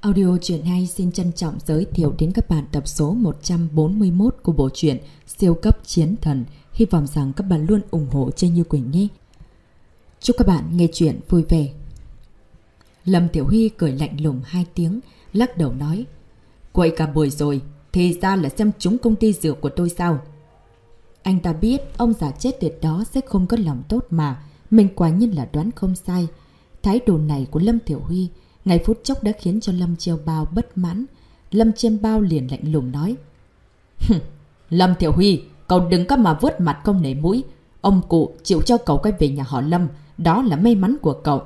Audio truyện hay xin trân trọng giới thiệu đến các bạn tập số 141 của bộ truyện Siêu cấp chiến thần. Hy vọng rằng các bạn luôn ủng hộ trên Như Quỳnh nhé. Chúc các bạn nghe chuyện vui vẻ. Lâm Tiểu Huy cười lạnh lùng hai tiếng, lắc đầu nói. Quậy cả buổi rồi, thì ra là xem chúng công ty dược của tôi sao? Anh ta biết ông già chết tiệt đó sẽ không có lòng tốt mà. Mình quả nhiên là đoán không sai. Thái độ này của Lâm Tiểu Huy ngay phút chốc đã khiến cho Lâm Chiêu Bao bất mãn. Lâm chiêu Bao liền lạnh lùng nói. Lâm Tiểu Huy, cậu đừng có mà vớt mặt không nể mũi. Ông cụ chịu cho cậu quay về nhà họ Lâm, đó là may mắn của cậu.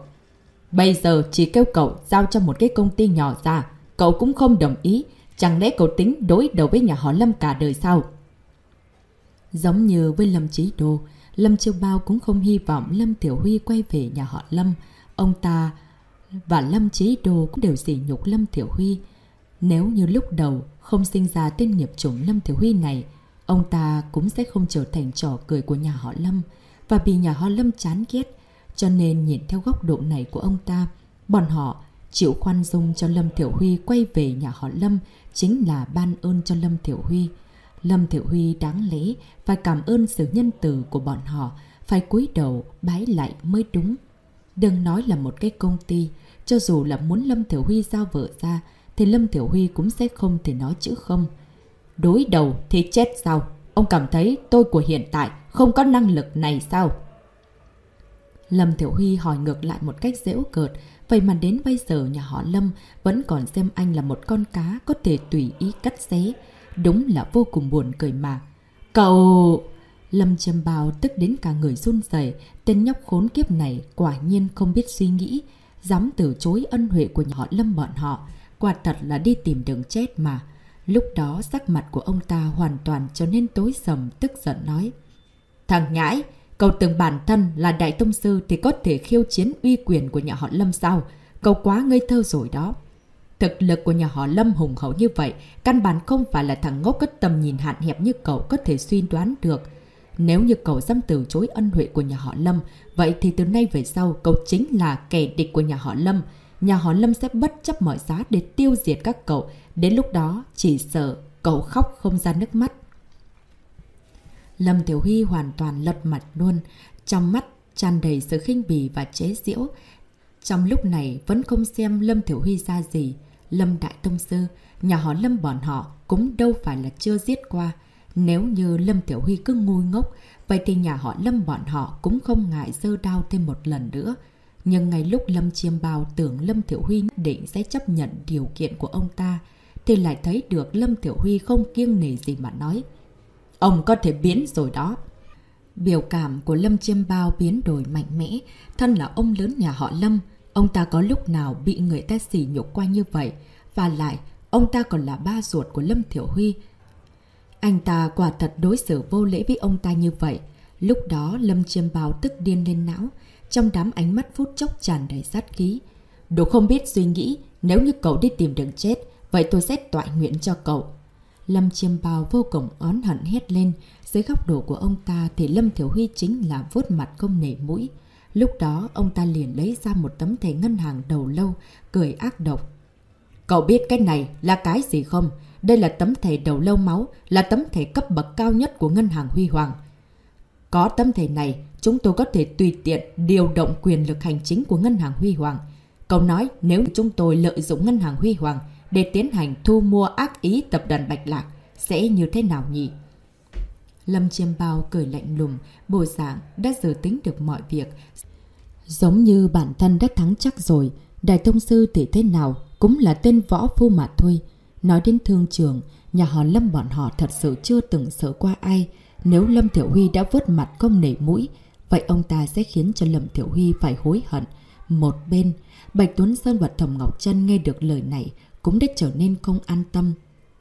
Bây giờ chỉ kêu cậu giao cho một cái công ty nhỏ ra, cậu cũng không đồng ý. Chẳng lẽ cậu tính đối đầu với nhà họ Lâm cả đời sao? Giống như với Lâm Chí Đô, Lâm Chiêu Bao cũng không hy vọng Lâm Tiểu Huy quay về nhà họ Lâm. Ông ta và Lâm Chí Đô cũng đều sỉ nhục Lâm Thiểu Huy. Nếu như lúc đầu không sinh ra tên nghiệp chủng Lâm Thiểu Huy này, ông ta cũng sẽ không trở thành trò cười của nhà họ Lâm và vì nhà họ Lâm chán ghét. Cho nên nhìn theo góc độ này của ông ta, bọn họ chịu khoan dung cho Lâm Thiểu Huy quay về nhà họ Lâm chính là ban ơn cho Lâm Thiểu Huy. Lâm Thiểu Huy đáng lẽ phải cảm ơn sự nhân từ của bọn họ, phải cúi đầu bái lại mới đúng. Đừng nói là một cái công ty, cho dù là muốn Lâm Tiểu Huy giao vợ ra, thì Lâm Tiểu Huy cũng sẽ không thể nói chữ không. Đối đầu thì chết sao? Ông cảm thấy tôi của hiện tại không có năng lực này sao? Lâm Tiểu Huy hỏi ngược lại một cách dễu cợt, vậy mà đến bây giờ nhà họ Lâm vẫn còn xem anh là một con cá có thể tùy ý cắt xé. Đúng là vô cùng buồn cười mà. Cậu... Lâm Trầm Bào tức đến cả người run rẩy tên nhóc khốn kiếp này quả nhiên không biết suy nghĩ, dám từ chối ân huệ của nhà họ Lâm bọn họ, quả thật là đi tìm đường chết mà. Lúc đó sắc mặt của ông ta hoàn toàn trở nên tối sầm, tức giận nói. Thằng nhãi, cậu từng bản thân là đại tông sư thì có thể khiêu chiến uy quyền của nhà họ Lâm sao? Cậu quá ngây thơ rồi đó. Thực lực của nhà họ Lâm hùng hậu như vậy, căn bản không phải là thằng ngốc có tầm nhìn hạn hẹp như cậu có thể suy đoán được. Nếu như cậu dám từ chối ân huệ của nhà họ Lâm, vậy thì từ nay về sau cậu chính là kẻ địch của nhà họ Lâm. Nhà họ Lâm sẽ bất chấp mọi giá để tiêu diệt các cậu. Đến lúc đó, chỉ sợ cậu khóc không ra nước mắt. Lâm Tiểu Huy hoàn toàn lật mặt luôn, trong mắt tràn đầy sự khinh bỉ và chế giễu. Trong lúc này vẫn không xem Lâm Tiểu Huy ra gì. Lâm Đại Tông Sư, nhà họ Lâm bọn họ cũng đâu phải là chưa giết qua. Nếu như Lâm Tiểu Huy cứ ngu ngốc, vậy thì nhà họ Lâm bọn họ cũng không ngại dơ đao thêm một lần nữa. Nhưng ngay lúc Lâm Chiêm Bao tưởng Lâm Tiểu Huy nhất định sẽ chấp nhận điều kiện của ông ta, thì lại thấy được Lâm Tiểu Huy không kiêng nề gì mà nói. Ông có thể biến rồi đó. Biểu cảm của Lâm Chiêm Bao biến đổi mạnh mẽ, thân là ông lớn nhà họ Lâm, ông ta có lúc nào bị người ta xỉ nhục qua như vậy, và lại ông ta còn là ba ruột của Lâm Tiểu Huy, anh ta quả thật đối xử vô lễ với ông ta như vậy. Lúc đó Lâm Chiêm Bào tức điên lên não, trong đám ánh mắt phút chốc tràn đầy sát khí. Đồ không biết suy nghĩ, nếu như cậu đi tìm đường chết, vậy tôi sẽ tọa nguyện cho cậu. Lâm Chiêm Bào vô cùng oán hận hét lên, dưới góc độ của ông ta thì Lâm Thiểu Huy chính là vuốt mặt không nể mũi. Lúc đó ông ta liền lấy ra một tấm thẻ ngân hàng đầu lâu, cười ác độc. Cậu biết cái này là cái gì không? Đây là tấm thẻ đầu lâu máu, là tấm thẻ cấp bậc cao nhất của Ngân hàng Huy Hoàng. Có tấm thẻ này, chúng tôi có thể tùy tiện điều động quyền lực hành chính của Ngân hàng Huy Hoàng. câu nói nếu chúng tôi lợi dụng Ngân hàng Huy Hoàng để tiến hành thu mua ác ý tập đoàn Bạch Lạc, sẽ như thế nào nhỉ? Lâm Chiêm Bao cười lạnh lùng, bồi dạng đã dự tính được mọi việc. Giống như bản thân đã thắng chắc rồi, Đại Tông Sư thì thế nào cũng là tên võ phu mà thôi. Nói đến thương trường, nhà họ Lâm bọn họ thật sự chưa từng sợ qua ai. Nếu Lâm Thiểu Huy đã vớt mặt không nể mũi, vậy ông ta sẽ khiến cho Lâm Thiểu Huy phải hối hận. Một bên, Bạch Tuấn Sơn và Thẩm Ngọc Trân nghe được lời này cũng đã trở nên không an tâm.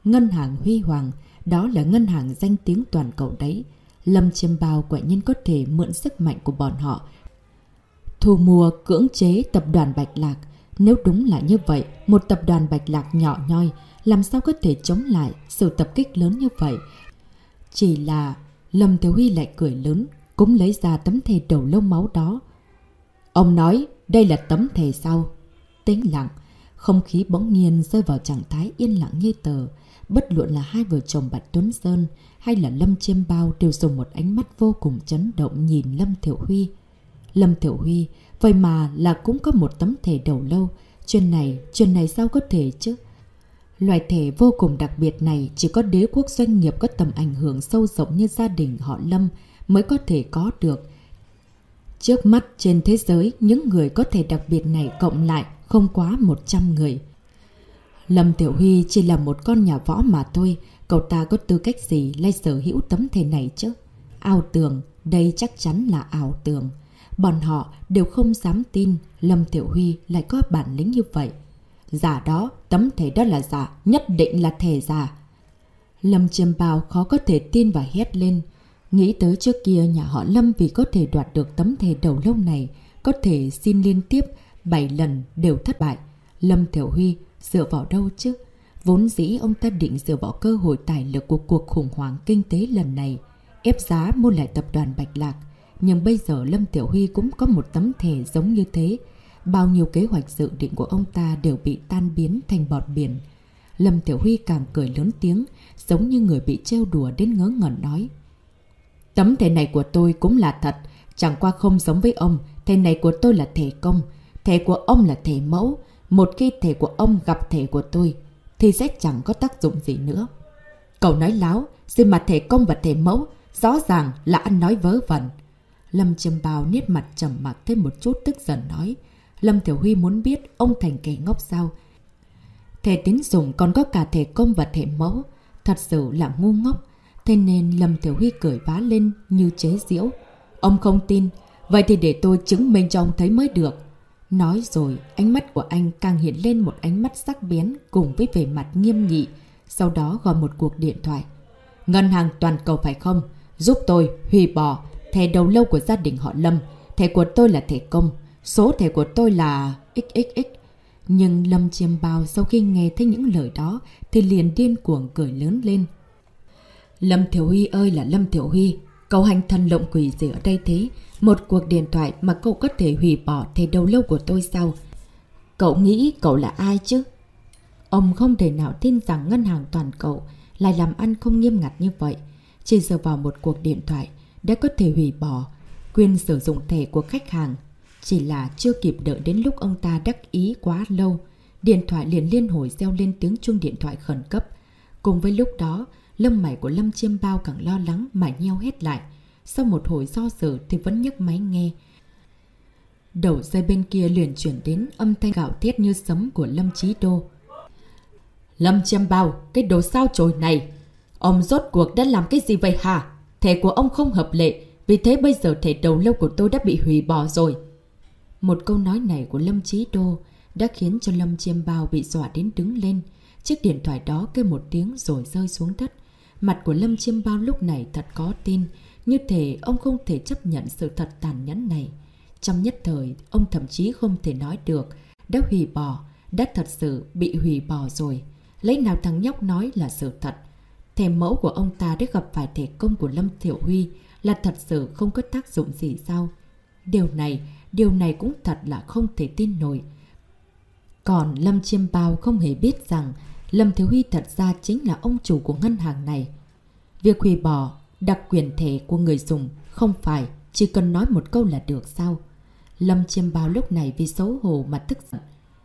Ngân hàng Huy Hoàng, đó là ngân hàng danh tiếng toàn cầu đấy. Lâm Chiêm Bao quả nhiên có thể mượn sức mạnh của bọn họ. Thu mua cưỡng chế tập đoàn Bạch Lạc. Nếu đúng là như vậy, một tập đoàn Bạch Lạc nhỏ nhoi làm sao có thể chống lại sự tập kích lớn như vậy. Chỉ là Lâm Thiếu Huy lại cười lớn, cũng lấy ra tấm thề đầu lâu máu đó. Ông nói đây là tấm thề sao? Tính lặng, Không khí bỗng nhiên rơi vào trạng thái yên lặng như tờ. Bất luận là hai vợ chồng Bạch Tuấn Sơn hay là Lâm Chiêm Bao đều dùng một ánh mắt vô cùng chấn động nhìn Lâm Thiểu Huy. Lâm Thiểu Huy, vậy mà là cũng có một tấm thể đầu lâu. Chuyện này, chuyện này sao có thể chứ? Loại thể vô cùng đặc biệt này chỉ có đế quốc doanh nghiệp có tầm ảnh hưởng sâu rộng như gia đình họ Lâm mới có thể có được. Trước mắt trên thế giới, những người có thể đặc biệt này cộng lại không quá 100 người. Lâm Tiểu Huy chỉ là một con nhà võ mà thôi, cậu ta có tư cách gì lay sở hữu tấm thể này chứ? Ảo tưởng, đây chắc chắn là ảo tưởng. Bọn họ đều không dám tin Lâm Tiểu Huy lại có bản lĩnh như vậy. Giả đó, tấm thể đó là giả, nhất định là thể giả. Lâm Chiêm Bào khó có thể tin và hét lên. Nghĩ tới trước kia nhà họ Lâm vì có thể đoạt được tấm thể đầu lâu này, có thể xin liên tiếp 7 lần đều thất bại. Lâm Thiểu Huy dựa vào đâu chứ? Vốn dĩ ông ta định dựa vào cơ hội tài lực của cuộc khủng hoảng kinh tế lần này, ép giá mua lại tập đoàn Bạch Lạc. Nhưng bây giờ Lâm Tiểu Huy cũng có một tấm thể giống như thế. Bao nhiêu kế hoạch dự định của ông ta đều bị tan biến thành bọt biển. Lâm Tiểu Huy càng cười lớn tiếng, giống như người bị trêu đùa đến ngớ ngẩn nói. Tấm thẻ này của tôi cũng là thật, chẳng qua không giống với ông, Thẻ này của tôi là thẻ công, thẻ của ông là thẻ mẫu. Một khi thẻ của ông gặp thẻ của tôi, thì sẽ chẳng có tác dụng gì nữa. Cậu nói láo, xin mặt thẻ công và thẻ mẫu, rõ ràng là ăn nói vớ vẩn. Lâm Trầm Bào niết mặt trầm mặc thêm một chút tức giận nói. Lâm Tiểu Huy muốn biết ông thành kẻ ngốc sao. Thể tín dụng còn có cả thể công và thể mẫu. Thật sự là ngu ngốc. Thế nên Lâm Tiểu Huy cười vá lên như chế diễu. Ông không tin. Vậy thì để tôi chứng minh cho ông thấy mới được. Nói rồi, ánh mắt của anh càng hiện lên một ánh mắt sắc bén cùng với vẻ mặt nghiêm nghị. Sau đó gọi một cuộc điện thoại. Ngân hàng toàn cầu phải không? Giúp tôi hủy bỏ thẻ đầu lâu của gia đình họ Lâm. Thẻ của tôi là thẻ công. Số thẻ của tôi là XXX. Nhưng Lâm Chiêm Bao sau khi nghe thấy những lời đó thì liền điên cuồng cười lớn lên. Lâm Thiểu Huy ơi là Lâm Thiểu Huy, cậu hành thần lộng quỷ gì ở đây thế? Một cuộc điện thoại mà cậu có thể hủy bỏ thế đầu lâu của tôi sao? Cậu nghĩ cậu là ai chứ? Ông không thể nào tin rằng ngân hàng toàn cầu lại làm ăn không nghiêm ngặt như vậy. Chỉ dựa vào một cuộc điện thoại đã có thể hủy bỏ quyền sử dụng thẻ của khách hàng. Chỉ là chưa kịp đợi đến lúc ông ta đắc ý quá lâu, điện thoại liền liên hồi reo lên tiếng chuông điện thoại khẩn cấp. Cùng với lúc đó, lông mày của Lâm Chiêm Bao càng lo lắng mà nheo hết lại. Sau một hồi do dự thì vẫn nhấc máy nghe. Đầu dây bên kia liền chuyển đến âm thanh gạo tiết như sấm của Lâm Chí Đô. Lâm Chiêm Bao, cái đồ sao chổi này! Ông rốt cuộc đã làm cái gì vậy hả? thể của ông không hợp lệ, vì thế bây giờ thể đầu lâu của tôi đã bị hủy bỏ rồi. Một câu nói này của Lâm Chí Đô đã khiến cho Lâm Chiêm Bao bị dọa đến đứng lên. Chiếc điện thoại đó kêu một tiếng rồi rơi xuống đất. Mặt của Lâm Chiêm Bao lúc này thật có tin, như thể ông không thể chấp nhận sự thật tàn nhẫn này. Trong nhất thời, ông thậm chí không thể nói được, đã hủy bỏ, đã thật sự bị hủy bỏ rồi. Lấy nào thằng nhóc nói là sự thật. Thèm mẫu của ông ta đã gặp phải thể công của Lâm Thiểu Huy là thật sự không có tác dụng gì sao? Điều này, điều này cũng thật là không thể tin nổi. Còn Lâm Chiêm Bao không hề biết rằng Lâm Thiếu Huy thật ra chính là ông chủ của ngân hàng này. Việc hủy bỏ đặc quyền thể của người dùng không phải chỉ cần nói một câu là được sao? Lâm Chiêm Bao lúc này vì xấu hổ mà tức giận.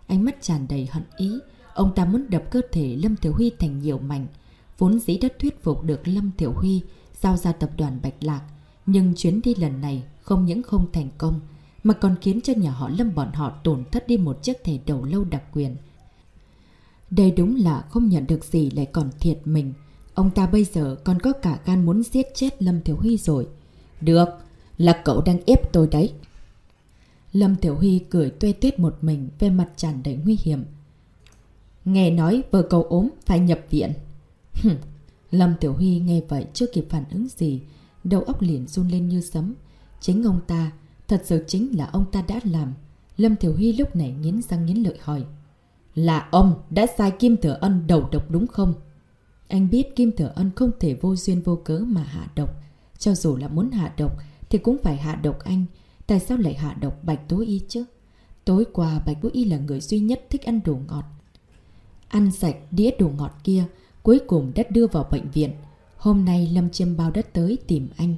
Ánh mắt tràn đầy hận ý. Ông ta muốn đập cơ thể Lâm Thiếu Huy thành nhiều mảnh. Vốn dĩ đã thuyết phục được Lâm Thiểu Huy giao ra tập đoàn Bạch Lạc. Nhưng chuyến đi lần này không những không thành công, mà còn khiến cho nhà họ Lâm bọn họ tổn thất đi một chiếc thẻ đầu lâu đặc quyền. Đây đúng là không nhận được gì lại còn thiệt mình. Ông ta bây giờ còn có cả gan muốn giết chết Lâm Thiểu Huy rồi. Được, là cậu đang ép tôi đấy. Lâm Thiểu Huy cười tuê tuyết một mình về mặt tràn đầy nguy hiểm. Nghe nói vợ cậu ốm phải nhập viện. Lâm Tiểu Huy nghe vậy chưa kịp phản ứng gì, đầu óc liền run lên như sấm. Chính ông ta, thật sự chính là ông ta đã làm. Lâm Thiểu Huy lúc này nghiến răng nghiến lợi hỏi. Là ông đã sai Kim Thừa Ân đầu độc đúng không? Anh biết Kim Thừa Ân không thể vô duyên vô cớ mà hạ độc. Cho dù là muốn hạ độc thì cũng phải hạ độc anh. Tại sao lại hạ độc Bạch Tố Y chứ? Tối qua Bạch tố Y là người duy nhất thích ăn đồ ngọt. Ăn sạch đĩa đồ ngọt kia, cuối cùng đã đưa vào bệnh viện. Hôm nay Lâm Chiêm Bao đã tới tìm anh.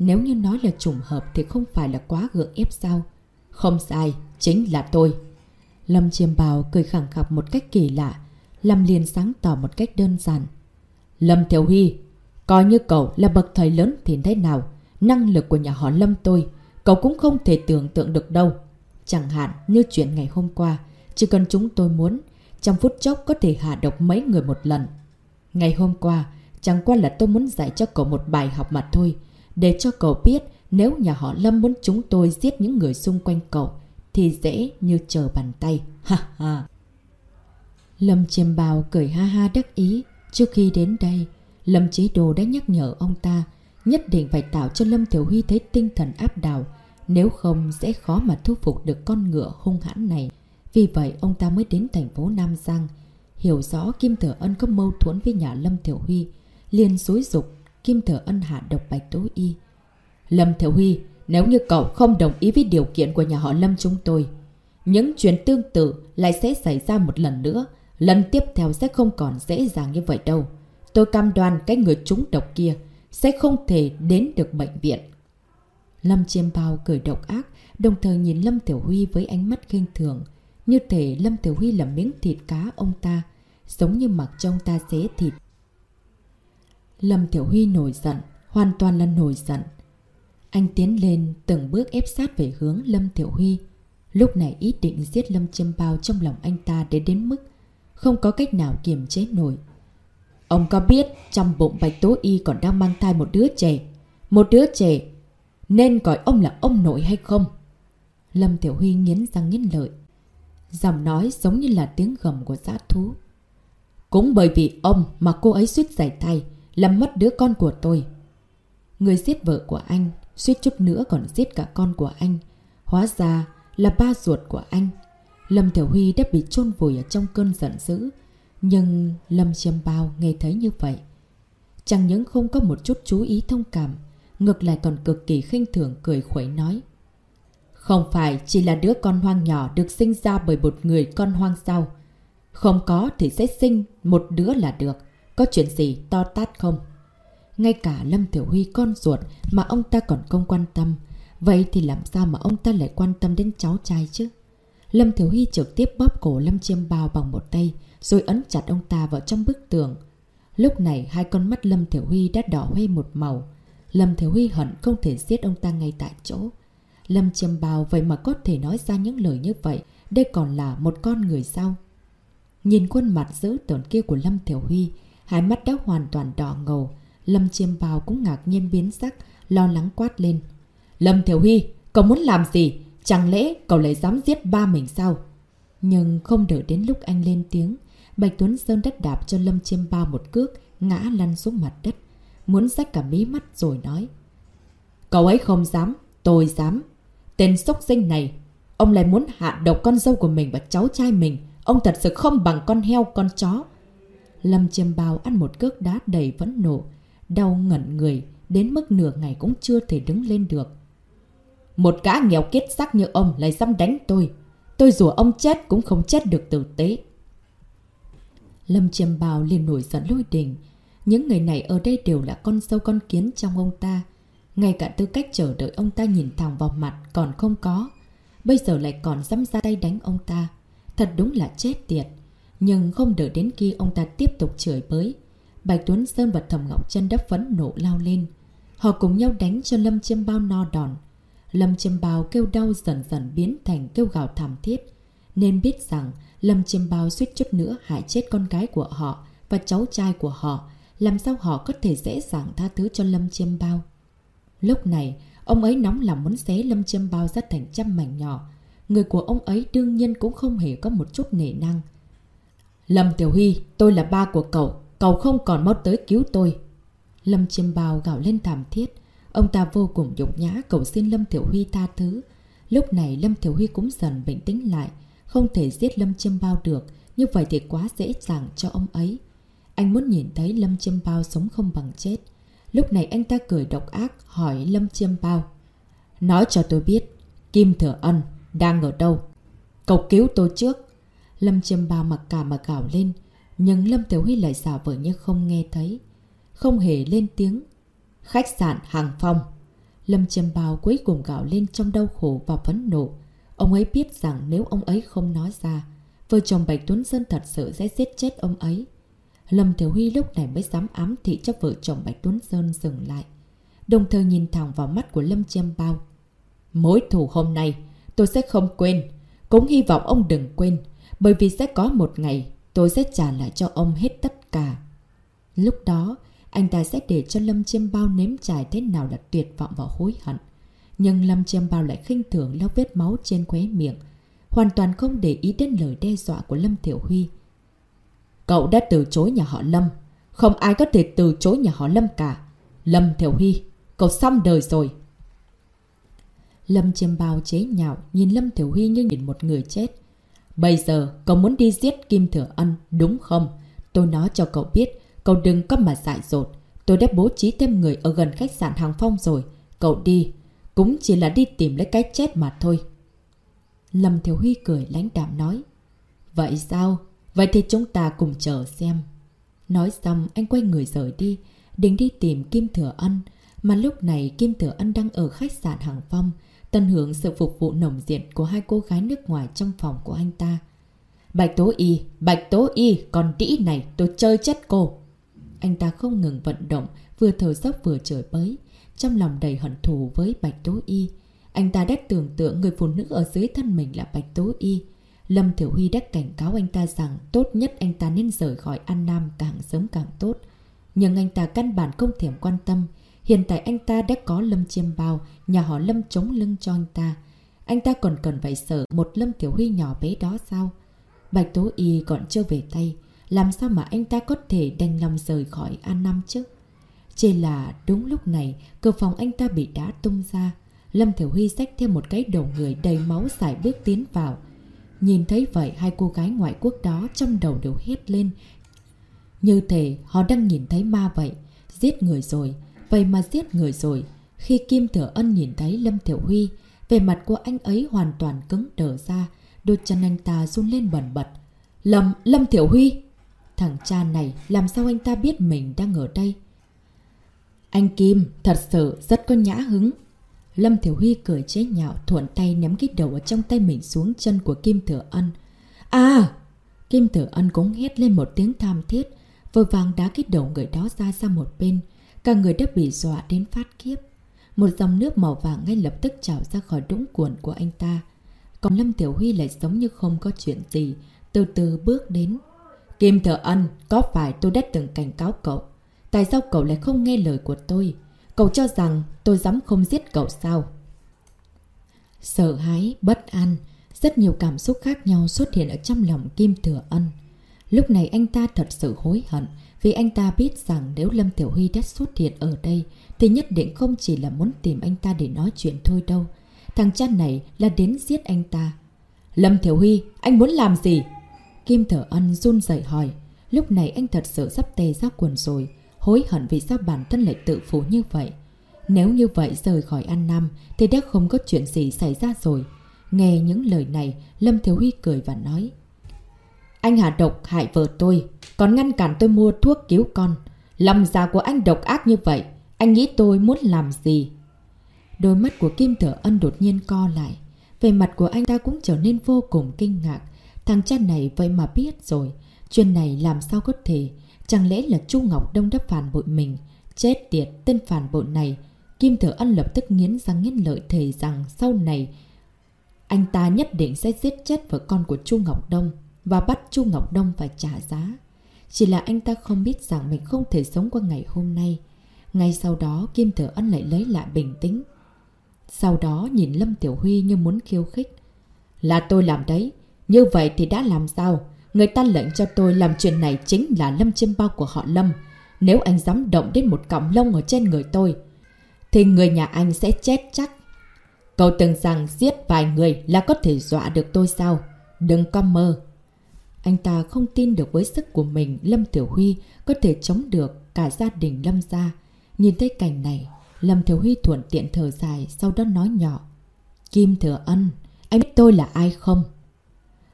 Nếu như nói là trùng hợp thì không phải là quá gượng ép sao? Không sai, chính là tôi. Lâm Chiêm bào cười khẳng khập một cách kỳ lạ, Lâm liền sáng tỏ một cách đơn giản. Lâm Thiểu Huy, coi như cậu là bậc thầy lớn thì thế nào? Năng lực của nhà họ Lâm tôi, cậu cũng không thể tưởng tượng được đâu. Chẳng hạn như chuyện ngày hôm qua, chỉ cần chúng tôi muốn, trong phút chốc có thể hạ độc mấy người một lần. Ngày hôm qua, chẳng qua là tôi muốn dạy cho cậu một bài học mà thôi, để cho cậu biết nếu nhà họ Lâm muốn chúng tôi giết những người xung quanh cậu, thì dễ như chờ bàn tay. Ha ha! Lâm chiêm bào cười ha ha đắc ý. Trước khi đến đây, Lâm Chế Đồ đã nhắc nhở ông ta nhất định phải tạo cho Lâm Thiểu Huy thấy tinh thần áp đảo, nếu không sẽ khó mà thu phục được con ngựa hung hãn này. Vì vậy ông ta mới đến thành phố Nam Giang, hiểu rõ Kim Thừa Ân có mâu thuẫn với nhà Lâm Thiểu Huy, liền xúi dục Kim Thừa Ân hạ độc bạch tố y. Lâm Tiểu Huy, nếu như cậu không đồng ý với điều kiện của nhà họ Lâm chúng tôi, những chuyện tương tự lại sẽ xảy ra một lần nữa, lần tiếp theo sẽ không còn dễ dàng như vậy đâu. Tôi cam đoan cái người trúng độc kia sẽ không thể đến được bệnh viện. Lâm Chiêm Bao cười độc ác, đồng thời nhìn Lâm Tiểu Huy với ánh mắt khinh thường. Như thể Lâm Tiểu Huy là miếng thịt cá ông ta, giống như mặc trong ta xé thịt. Lâm Tiểu Huy nổi giận, hoàn toàn là nổi giận. Anh tiến lên từng bước ép sát về hướng Lâm Tiểu Huy. Lúc này ý định giết Lâm Chiêm Bao trong lòng anh ta để đến mức không có cách nào kiềm chế nổi. Ông có biết trong bụng Bạch Tố Y còn đang mang thai một đứa trẻ. Một đứa trẻ nên gọi ông là ông nội hay không? Lâm Tiểu Huy nghiến răng nghiến lợi. Giọng nói giống như là tiếng gầm của giã thú. Cũng bởi vì ông mà cô ấy suýt giải tay, làm mất đứa con của tôi. Người giết vợ của anh, suýt chút nữa còn giết cả con của anh. Hóa ra là ba ruột của anh. Lâm Thiểu Huy đã bị chôn vùi ở trong cơn giận dữ. Nhưng Lâm Chiêm Bao nghe thấy như vậy. Chẳng những không có một chút chú ý thông cảm, ngược lại còn cực kỳ khinh thường cười khuấy nói. Không phải chỉ là đứa con hoang nhỏ được sinh ra bởi một người con hoang sao. Không có thì sẽ sinh một đứa là được. Có chuyện gì to tát không? Ngay cả Lâm Tiểu Huy con ruột mà ông ta còn không quan tâm. Vậy thì làm sao mà ông ta lại quan tâm đến cháu trai chứ? Lâm Tiểu Huy trực tiếp bóp cổ Lâm Chiêm Bao bằng một tay, rồi ấn chặt ông ta vào trong bức tường. Lúc này hai con mắt Lâm Tiểu Huy đã đỏ hoe một màu. Lâm Thiếu Huy hận không thể giết ông ta ngay tại chỗ. Lâm Chiêm Bào vậy mà có thể nói ra những lời như vậy, đây còn là một con người sao? Nhìn khuôn mặt dữ tợn kia của Lâm Thiểu Huy, hai mắt đã hoàn toàn đỏ ngầu. Lâm Chiêm Bào cũng ngạc nhiên biến sắc, lo lắng quát lên. Lâm Thiểu Huy, cậu muốn làm gì? Chẳng lẽ cậu lại dám giết ba mình sao? Nhưng không đợi đến lúc anh lên tiếng, Bạch Tuấn Sơn đất đạp cho Lâm Chiêm Bao một cước, ngã lăn xuống mặt đất muốn rách cả mí mắt rồi nói. Cậu ấy không dám, tôi dám. Tên sốc sinh này, ông lại muốn hạ độc con dâu của mình và cháu trai mình. Ông thật sự không bằng con heo, con chó. Lâm chiêm bao ăn một cước đá đầy vẫn nổ, đau ngẩn người, đến mức nửa ngày cũng chưa thể đứng lên được. Một gã nghèo kiết sắc như ông lại dám đánh tôi. Tôi rủa ông chết cũng không chết được tử tế. Lâm chiêm bào liền nổi giận lôi đình, những người này ở đây đều là con sâu con kiến trong ông ta. Ngay cả tư cách chờ đợi ông ta nhìn thẳng vào mặt còn không có. Bây giờ lại còn dám ra tay đánh ông ta. Thật đúng là chết tiệt. Nhưng không đợi đến khi ông ta tiếp tục chửi bới. Bạch Tuấn Sơn và Thầm Ngọc chân đắp phấn nộ lao lên. Họ cùng nhau đánh cho Lâm Chiêm Bao no đòn. Lâm Chiêm Bao kêu đau dần dần biến thành kêu gào thảm thiết. Nên biết rằng Lâm Chiêm Bao suýt chút nữa hại chết con gái của họ và cháu trai của họ làm sao họ có thể dễ dàng tha thứ cho Lâm Chiêm Bao. Lúc này, ông ấy nóng lòng muốn xé Lâm Chiêm Bao ra thành trăm mảnh nhỏ. Người của ông ấy đương nhiên cũng không hề có một chút nể năng. Lâm Tiểu Huy, tôi là ba của cậu, cậu không còn mau tới cứu tôi. Lâm Chiêm Bao gào lên thảm thiết. Ông ta vô cùng nhục nhã cầu xin Lâm Tiểu Huy tha thứ. Lúc này Lâm Tiểu Huy cũng dần bình tĩnh lại. Không thể giết Lâm Chiêm Bao được, như vậy thì quá dễ dàng cho ông ấy. Anh muốn nhìn thấy Lâm Chiêm Bao sống không bằng chết. Lúc này anh ta cười độc ác hỏi Lâm Chiêm Bao. Nói cho tôi biết, Kim Thừa Ân đang ở đâu? Cậu cứu tôi trước. Lâm Chiêm Bao mặc cả mà gào lên. Nhưng Lâm Tiểu Huy lại giả vờ như không nghe thấy. Không hề lên tiếng. Khách sạn Hàng Phong. Lâm Chiêm Bao cuối cùng gào lên trong đau khổ và phấn nộ. Ông ấy biết rằng nếu ông ấy không nói ra, vợ chồng Bạch Tuấn Sơn thật sự sẽ giết chết ông ấy. Lâm Tiểu Huy lúc này mới dám ám thị cho vợ chồng Bạch Tuấn Sơn dừng lại. Đồng thời nhìn thẳng vào mắt của Lâm Chiêm Bao. Mối thù hôm nay, tôi sẽ không quên. Cũng hy vọng ông đừng quên, bởi vì sẽ có một ngày tôi sẽ trả lại cho ông hết tất cả. Lúc đó, anh ta sẽ để cho Lâm Chiêm Bao nếm trải thế nào là tuyệt vọng và hối hận. Nhưng Lâm Chiêm Bao lại khinh thường lau vết máu trên khóe miệng, hoàn toàn không để ý đến lời đe dọa của Lâm Tiểu Huy. Cậu đã từ chối nhà họ Lâm, không ai có thể từ chối nhà họ Lâm cả. Lâm Tiểu Huy, cậu xong đời rồi. Lâm Chiêm Bao chế nhạo nhìn Lâm Tiểu Huy như nhìn một người chết. Bây giờ cậu muốn đi giết Kim Thừa Ân đúng không? Tôi nói cho cậu biết, cậu đừng có mà dại dột. Tôi đã bố trí thêm người ở gần khách sạn Hàng Phong rồi. Cậu đi, cũng chỉ là đi tìm lấy cái chết mà thôi. Lâm Thiếu Huy cười lãnh đạm nói. Vậy sao? Vậy thì chúng ta cùng chờ xem. Nói xong anh quay người rời đi, định đi tìm Kim Thừa Ân. Mà lúc này Kim Thừa Ân đang ở khách sạn Hàng Phong, tận hưởng sự phục vụ nồng diện của hai cô gái nước ngoài trong phòng của anh ta. Bạch Tố Y, Bạch Tố Y, con đĩ này tôi chơi chết cô. Anh ta không ngừng vận động, vừa thở dốc vừa chửi bới, trong lòng đầy hận thù với Bạch Tố Y. Anh ta đã tưởng tượng người phụ nữ ở dưới thân mình là Bạch Tố Y. Lâm Thiểu Huy đã cảnh cáo anh ta rằng tốt nhất anh ta nên rời khỏi An Nam càng sớm càng tốt. Nhưng anh ta căn bản không thèm quan tâm. Hiện tại anh ta đã có Lâm Chiêm Bao, nhà họ Lâm chống lưng cho anh ta. Anh ta còn cần phải sợ một Lâm Tiểu Huy nhỏ bé đó sao? Bạch Tố Y còn chưa về tay. Làm sao mà anh ta có thể đành lòng rời khỏi An Nam chứ? Chỉ là đúng lúc này, cửa phòng anh ta bị đá tung ra. Lâm Thiểu Huy xách thêm một cái đầu người đầy máu xài bước tiến vào. Nhìn thấy vậy, hai cô gái ngoại quốc đó trong đầu đều hét lên. Như thể họ đang nhìn thấy ma vậy. Giết người rồi, vậy mà giết người rồi. Khi Kim Thừa Ân nhìn thấy Lâm Thiểu Huy, về mặt của anh ấy hoàn toàn cứng đờ ra. Đôi chân anh ta run lên bẩn bật. Lâm, Lâm Thiểu Huy! Thằng cha này, làm sao anh ta biết mình đang ở đây? Anh Kim thật sự rất có nhã hứng. Lâm Thiểu Huy cười chế nhạo thuận tay ném cái đầu ở trong tay mình xuống chân của Kim Thừa Ân. À! Kim Thừa Ân cũng hét lên một tiếng tham thiết, vội vàng đá cái đầu người đó ra sang một bên. Cả người đã bị dọa đến phát kiếp. Một dòng nước màu vàng ngay lập tức trào ra khỏi đũng cuộn của anh ta. Còn Lâm Tiểu Huy lại giống như không có chuyện gì, từ từ bước đến. Kim Thừa Ân, có phải tôi đã từng cảnh cáo cậu? Tại sao cậu lại không nghe lời của tôi? Cậu cho rằng tôi dám không giết cậu sao? Sợ hãi, bất an, rất nhiều cảm xúc khác nhau xuất hiện ở trong lòng Kim Thừa Ân. Lúc này anh ta thật sự hối hận vì anh ta biết rằng nếu Lâm Tiểu Huy đã xuất hiện ở đây thì nhất định không chỉ là muốn tìm anh ta để nói chuyện thôi đâu. Thằng cha này là đến giết anh ta. Lâm Tiểu Huy, anh muốn làm gì? Kim thở Ân run rẩy hỏi. Lúc này anh thật sự sắp tê ra quần rồi hối hận vì sao bản thân lại tự phụ như vậy. Nếu như vậy rời khỏi An Nam thì đã không có chuyện gì xảy ra rồi. Nghe những lời này, Lâm Thiếu Huy cười và nói. Anh hạ độc hại vợ tôi, còn ngăn cản tôi mua thuốc cứu con. Lòng già của anh độc ác như vậy, anh nghĩ tôi muốn làm gì? Đôi mắt của Kim thở Ân đột nhiên co lại. Về mặt của anh ta cũng trở nên vô cùng kinh ngạc. Thằng cha này vậy mà biết rồi. Chuyện này làm sao có thể Chẳng lẽ là Chu Ngọc Đông đã phản bội mình? Chết tiệt, tên phản bội này. Kim Thừa Ân lập tức nghiến răng nghiến lợi thề rằng sau này anh ta nhất định sẽ giết chết vợ con của Chu Ngọc Đông và bắt Chu Ngọc Đông phải trả giá. Chỉ là anh ta không biết rằng mình không thể sống qua ngày hôm nay. Ngay sau đó Kim Thừa Ân lại lấy lại bình tĩnh. Sau đó nhìn Lâm Tiểu Huy như muốn khiêu khích. Là tôi làm đấy. Như vậy thì đã làm sao? Người ta lệnh cho tôi làm chuyện này chính là Lâm Chiêm Bao của họ Lâm. Nếu anh dám động đến một cọng lông ở trên người tôi, thì người nhà anh sẽ chết chắc. Cậu tưởng rằng giết vài người là có thể dọa được tôi sao? Đừng có mơ. Anh ta không tin được với sức của mình Lâm Tiểu Huy có thể chống được cả gia đình Lâm gia. Nhìn thấy cảnh này, Lâm Tiểu Huy thuận tiện thở dài sau đó nói nhỏ. Kim Thừa Ân, anh biết tôi là ai không?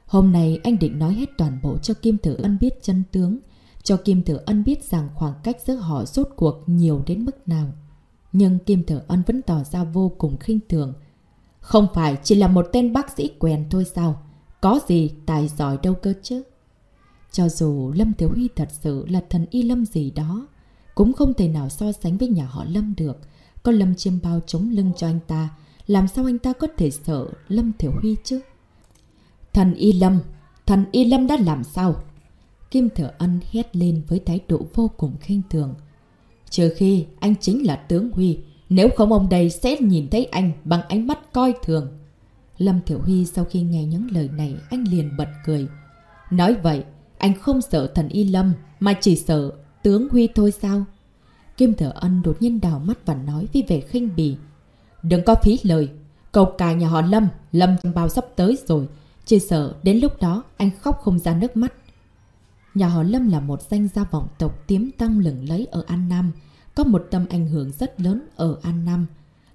Hôm nay anh định nói hết toàn bộ cho Kim thừa Ân biết chân tướng, cho Kim thừa Ân biết rằng khoảng cách giữa họ rốt cuộc nhiều đến mức nào. Nhưng Kim thừa Ân vẫn tỏ ra vô cùng khinh thường. Không phải chỉ là một tên bác sĩ quen thôi sao? Có gì tài giỏi đâu cơ chứ? Cho dù Lâm thiếu Huy thật sự là thần y lâm gì đó, cũng không thể nào so sánh với nhà họ Lâm được. Có Lâm chiêm bao chống lưng cho anh ta, làm sao anh ta có thể sợ Lâm thiếu Huy chứ? Thần y lâm, thần y lâm đã làm sao? Kim Thừa Ân hét lên với thái độ vô cùng khinh thường. Trừ khi anh chính là tướng Huy, nếu không ông đây sẽ nhìn thấy anh bằng ánh mắt coi thường. Lâm Thiểu Huy sau khi nghe những lời này anh liền bật cười. Nói vậy, anh không sợ thần Y Lâm mà chỉ sợ tướng Huy thôi sao? Kim Thở Ân đột nhiên đào mắt và nói với vẻ khinh bì. Đừng có phí lời, cầu cài nhà họ Lâm, Lâm bao sắp tới rồi. Chỉ sợ đến lúc đó anh khóc không ra nước mắt. Nhà họ Lâm là một danh gia vọng tộc tiếm tăng lừng lấy ở An Nam, có một tầm ảnh hưởng rất lớn ở An Nam.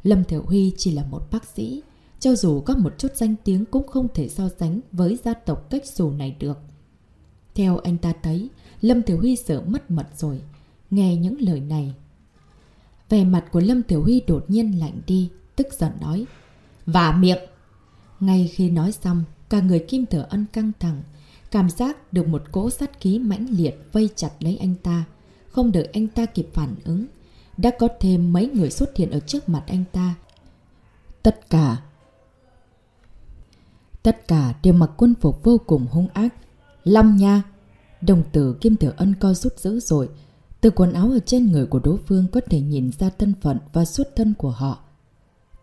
Lâm Thiểu Huy chỉ là một bác sĩ, cho dù có một chút danh tiếng cũng không thể so sánh với gia tộc cách xù này được. Theo anh ta thấy, Lâm Tiểu Huy sợ mất mật rồi. Nghe những lời này. Về mặt của Lâm Tiểu Huy đột nhiên lạnh đi, tức giận nói. Và miệng! Ngay khi nói xong, cả người Kim Thừa Ân căng thẳng. Cảm giác được một cỗ sát khí mãnh liệt vây chặt lấy anh ta. Không đợi anh ta kịp phản ứng. Đã có thêm mấy người xuất hiện ở trước mặt anh ta. Tất cả Tất cả đều mặc quân phục vô cùng hung ác. Long nha! Đồng tử Kim Tiểu Ân co rút dữ dội. Từ quần áo ở trên người của đối phương có thể nhìn ra thân phận và xuất thân của họ.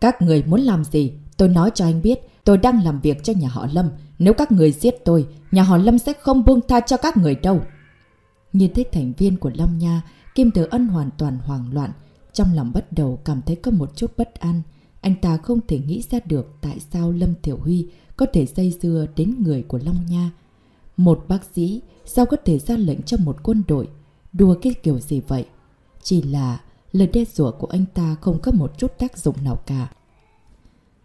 Các người muốn làm gì? Tôi nói cho anh biết, tôi đang làm việc cho nhà họ Lâm. Nếu các người giết tôi, nhà họ Lâm sẽ không buông tha cho các người đâu. Nhìn thấy thành viên của Lâm Nha, Kim Tử Ân hoàn toàn hoảng loạn. Trong lòng bắt đầu cảm thấy có một chút bất an. Anh ta không thể nghĩ ra được tại sao Lâm Tiểu Huy có thể dây dưa đến người của Long Nha. Một bác sĩ sao có thể ra lệnh cho một quân đội? Đùa cái kiểu gì vậy? Chỉ là lời đe dọa của anh ta không có một chút tác dụng nào cả.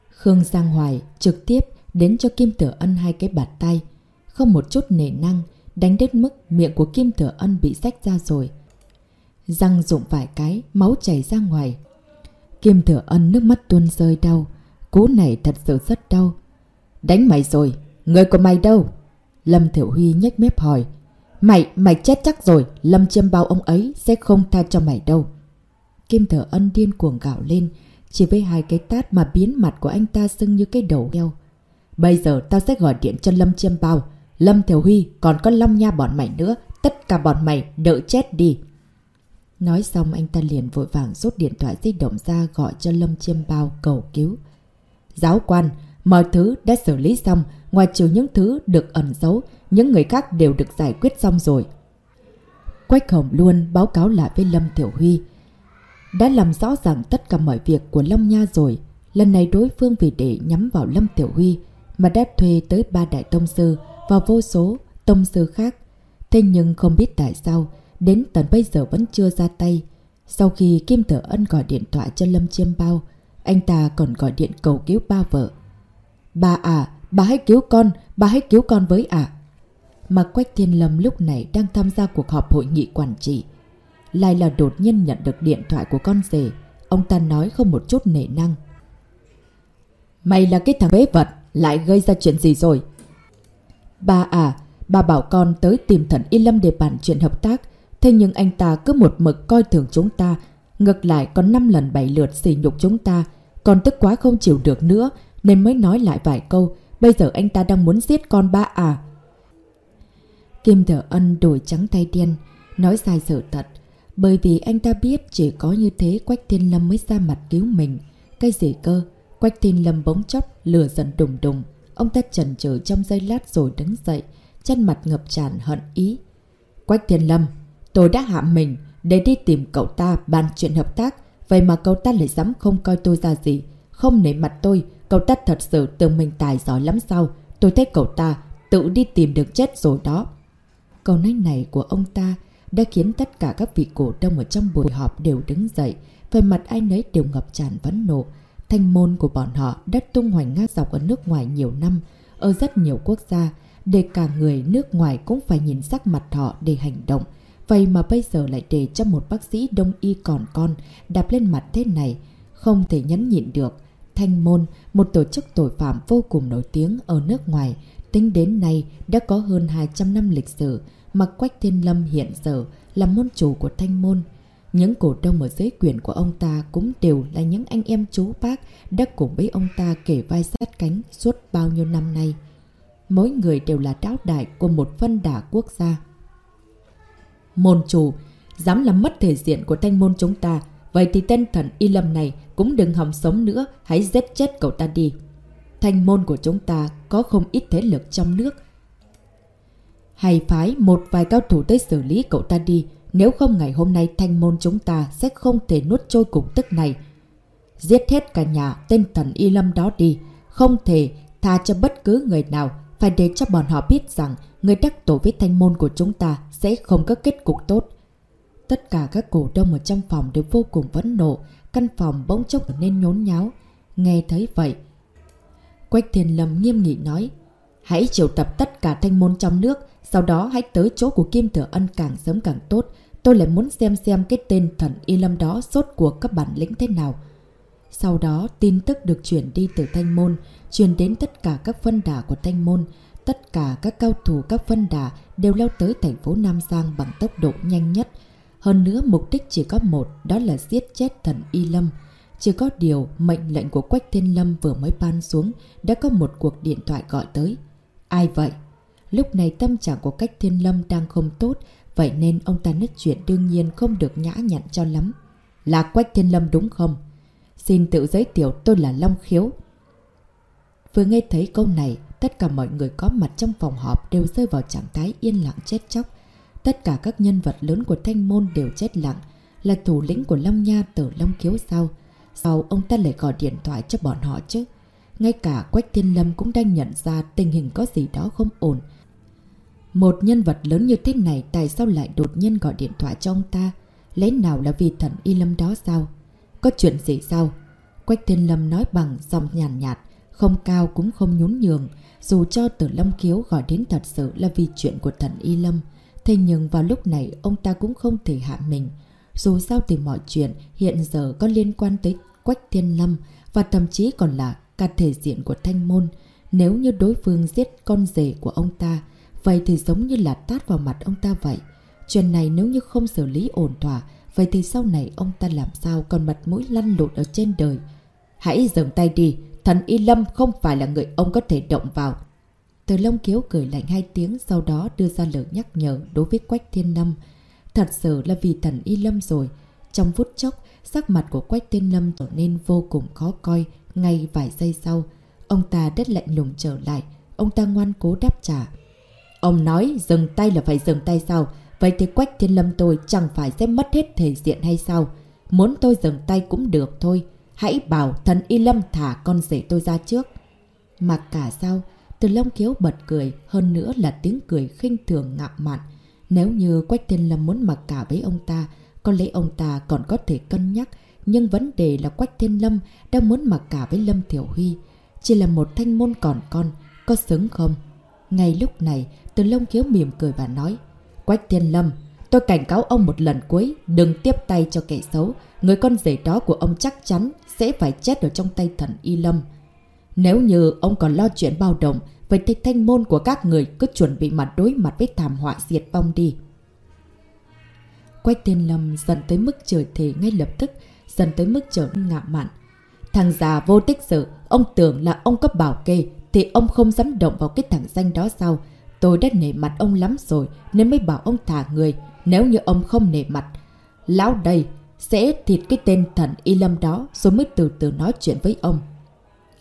Khương Giang Hoài trực tiếp đến cho Kim Tử Ân hai cái bạt tay. Không một chút nể năng, đánh đến mức miệng của Kim Tử Ân bị rách ra rồi. Răng rụng vài cái, máu chảy ra ngoài. Kim Tử Ân nước mắt tuôn rơi đau. Cú này thật sự rất đau. Đánh mày rồi, người của mày đâu? Lâm Thiểu Huy nhếch mép hỏi. Mày, mày chết chắc rồi, Lâm chiêm bao ông ấy sẽ không tha cho mày đâu. Kim Thở Ân điên cuồng gạo lên, chỉ với hai cái tát mà biến mặt của anh ta sưng như cái đầu heo. Bây giờ tao sẽ gọi điện cho Lâm chiêm bao. Lâm Thiểu Huy còn có Lâm Nha bọn mày nữa, tất cả bọn mày đợi chết đi. Nói xong anh ta liền vội vàng rút điện thoại di động ra gọi cho Lâm Chiêm Bao cầu cứu. Giáo quan, mọi thứ đã xử lý xong, Ngoài trừ những thứ được ẩn giấu, những người khác đều được giải quyết xong rồi. Quách Hồng luôn báo cáo lại với Lâm Tiểu Huy. Đã làm rõ ràng tất cả mọi việc của Lâm Nha rồi. Lần này đối phương vì để nhắm vào Lâm Tiểu Huy mà đã thuê tới ba đại tông sư và vô số tông sư khác. Thế nhưng không biết tại sao, đến tận bây giờ vẫn chưa ra tay. Sau khi Kim Tử Ân gọi điện thoại cho Lâm Chiêm Bao, anh ta còn gọi điện cầu cứu ba vợ bà à, Bà hãy cứu con, bà hãy cứu con với ạ. À. Mà Quách Thiên Lâm lúc này đang tham gia cuộc họp hội nghị quản trị. Lại là đột nhiên nhận được điện thoại của con rể. Ông ta nói không một chút nể năng. Mày là cái thằng bế vật, lại gây ra chuyện gì rồi? Bà à, bà bảo con tới tìm thần Y Lâm để bàn chuyện hợp tác. Thế nhưng anh ta cứ một mực coi thường chúng ta. Ngược lại còn 5 lần 7 lượt xỉ nhục chúng ta. Con tức quá không chịu được nữa nên mới nói lại vài câu. Bây giờ anh ta đang muốn giết con ba à? Kim Thở Ân đổi trắng tay đen, nói sai sự thật. Bởi vì anh ta biết chỉ có như thế Quách Thiên Lâm mới ra mặt cứu mình. Cái gì cơ? Quách Thiên Lâm bỗng chốc, lửa giận đùng đùng. Ông ta chần chừ trong giây lát rồi đứng dậy, chân mặt ngập tràn hận ý. Quách Thiên Lâm, tôi đã hạ mình để đi tìm cậu ta bàn chuyện hợp tác. Vậy mà cậu ta lại dám không coi tôi ra gì. Không nể mặt tôi, Cậu ta thật sự tưởng mình tài giỏi lắm sao Tôi thấy cậu ta tự đi tìm được chết rồi đó Câu nói này của ông ta đã khiến tất cả các vị cổ đông ở trong buổi họp đều đứng dậy Về mặt ai nấy đều ngập tràn vấn nộ Thanh môn của bọn họ đã tung hoành ngang dọc ở nước ngoài nhiều năm Ở rất nhiều quốc gia để cả người nước ngoài cũng phải nhìn sắc mặt họ để hành động. Vậy mà bây giờ lại để cho một bác sĩ đông y còn con đạp lên mặt thế này, không thể nhấn nhịn được. Thanh Môn, một tổ chức tội phạm vô cùng nổi tiếng ở nước ngoài, tính đến nay đã có hơn 200 năm lịch sử, mà Quách Thiên Lâm hiện giờ là môn chủ của Thanh Môn. Những cổ đông ở dưới quyền của ông ta cũng đều là những anh em chú bác đã cùng với ông ta kể vai sát cánh suốt bao nhiêu năm nay. Mỗi người đều là đáo đại của một phân đả quốc gia. Môn chủ, dám làm mất thể diện của thanh môn chúng ta, vậy thì tên thần y lâm này cũng đừng hòng sống nữa, hãy giết chết cậu ta đi. Thanh môn của chúng ta có không ít thế lực trong nước. Hay phái một vài cao thủ tới xử lý cậu ta đi, nếu không ngày hôm nay thanh môn chúng ta sẽ không thể nuốt trôi cục tức này. Giết hết cả nhà tên thần y lâm đó đi, không thể tha cho bất cứ người nào, phải để cho bọn họ biết rằng người đắc tổ với thanh môn của chúng ta sẽ không có kết cục tốt. Tất cả các cổ đông ở trong phòng đều vô cùng vấn nộ, căn phòng bỗng chốc trở nên nhốn nháo. Nghe thấy vậy, Quách Thiên Lâm nghiêm nghị nói, hãy triệu tập tất cả thanh môn trong nước, sau đó hãy tới chỗ của Kim Thừa Ân càng sớm càng tốt. Tôi lại muốn xem xem cái tên thần Y Lâm đó sốt cuộc các bản lĩnh thế nào. Sau đó, tin tức được chuyển đi từ Thanh Môn, truyền đến tất cả các phân đà của Thanh Môn. Tất cả các cao thủ các phân đà đều leo tới thành phố Nam Giang bằng tốc độ nhanh nhất. Hơn nữa, mục đích chỉ có một, đó là giết chết thần Y Lâm. Chỉ có điều, mệnh lệnh của Quách Thiên Lâm vừa mới ban xuống, đã có một cuộc điện thoại gọi tới. Ai vậy? Lúc này tâm trạng của Quách Thiên Lâm đang không tốt, vậy nên ông ta nói chuyện đương nhiên không được nhã nhặn cho lắm. Là Quách Thiên Lâm đúng không? Xin tự giới thiệu tôi là Long Khiếu. Vừa nghe thấy câu này, tất cả mọi người có mặt trong phòng họp đều rơi vào trạng thái yên lặng chết chóc. Tất cả các nhân vật lớn của Thanh Môn đều chết lặng, là thủ lĩnh của Long Nha tử Long kiếu sao? Sau ông ta lại gọi điện thoại cho bọn họ chứ? Ngay cả Quách Thiên Lâm cũng đang nhận ra tình hình có gì đó không ổn. Một nhân vật lớn như thế này tại sao lại đột nhiên gọi điện thoại cho ông ta? Lấy nào là vì thần Y Lâm đó sao? Có chuyện gì sao? Quách Thiên Lâm nói bằng giọng nhàn nhạt, không cao cũng không nhún nhường. Dù cho Tử Lâm Kiếu gọi đến thật sự là vì chuyện của thần Y Lâm. Thế nhưng vào lúc này ông ta cũng không thể hạ mình. Dù sao thì mọi chuyện hiện giờ có liên quan tới Quách Thiên Lâm và thậm chí còn là cả thể diện của Thanh Môn. Nếu như đối phương giết con rể của ông ta, vậy thì giống như là tát vào mặt ông ta vậy. Chuyện này nếu như không xử lý ổn thỏa, vậy thì sau này ông ta làm sao còn mặt mũi lăn lộn ở trên đời. Hãy dừng tay đi, thần Y Lâm không phải là người ông có thể động vào. Từ Long Kiếu cười lạnh hai tiếng sau đó đưa ra lời nhắc nhở đối với Quách Thiên Lâm. Thật sự là vì thần Y Lâm rồi. Trong phút chốc, sắc mặt của Quách Thiên Lâm trở nên vô cùng khó coi ngay vài giây sau. Ông ta đất lạnh lùng trở lại, ông ta ngoan cố đáp trả. Ông nói dừng tay là phải dừng tay sao? Vậy thì Quách Thiên Lâm tôi chẳng phải sẽ mất hết thể diện hay sao? Muốn tôi dừng tay cũng được thôi. Hãy bảo thần Y Lâm thả con rể tôi ra trước. Mặc cả sao? Từ Long Kiếu bật cười, hơn nữa là tiếng cười khinh thường ngạo mạn. Nếu như Quách Thiên Lâm muốn mặc cả với ông ta, có lẽ ông ta còn có thể cân nhắc. Nhưng vấn đề là Quách Thiên Lâm đang muốn mặc cả với Lâm Thiểu Huy. Chỉ là một thanh môn còn con, có xứng không? Ngay lúc này, Từ Long Kiếu mỉm cười và nói Quách Thiên Lâm, tôi cảnh cáo ông một lần cuối, đừng tiếp tay cho kẻ xấu. Người con rể đó của ông chắc chắn sẽ phải chết ở trong tay thần Y Lâm. Nếu như ông còn lo chuyện bao động, vậy thì thanh môn của các người cứ chuẩn bị mặt đối mặt với thảm họa diệt vong đi. Quách Thiên Lâm dần tới mức trời thể ngay lập tức, dần tới mức trở ngạo mạn. Thằng già vô tích sự, ông tưởng là ông cấp bảo kê, thì ông không dám động vào cái thằng danh đó sao? Tôi đã nể mặt ông lắm rồi nên mới bảo ông thả người. Nếu như ông không nể mặt, lão đây sẽ thịt cái tên thần Y Lâm đó rồi mới từ từ nói chuyện với ông.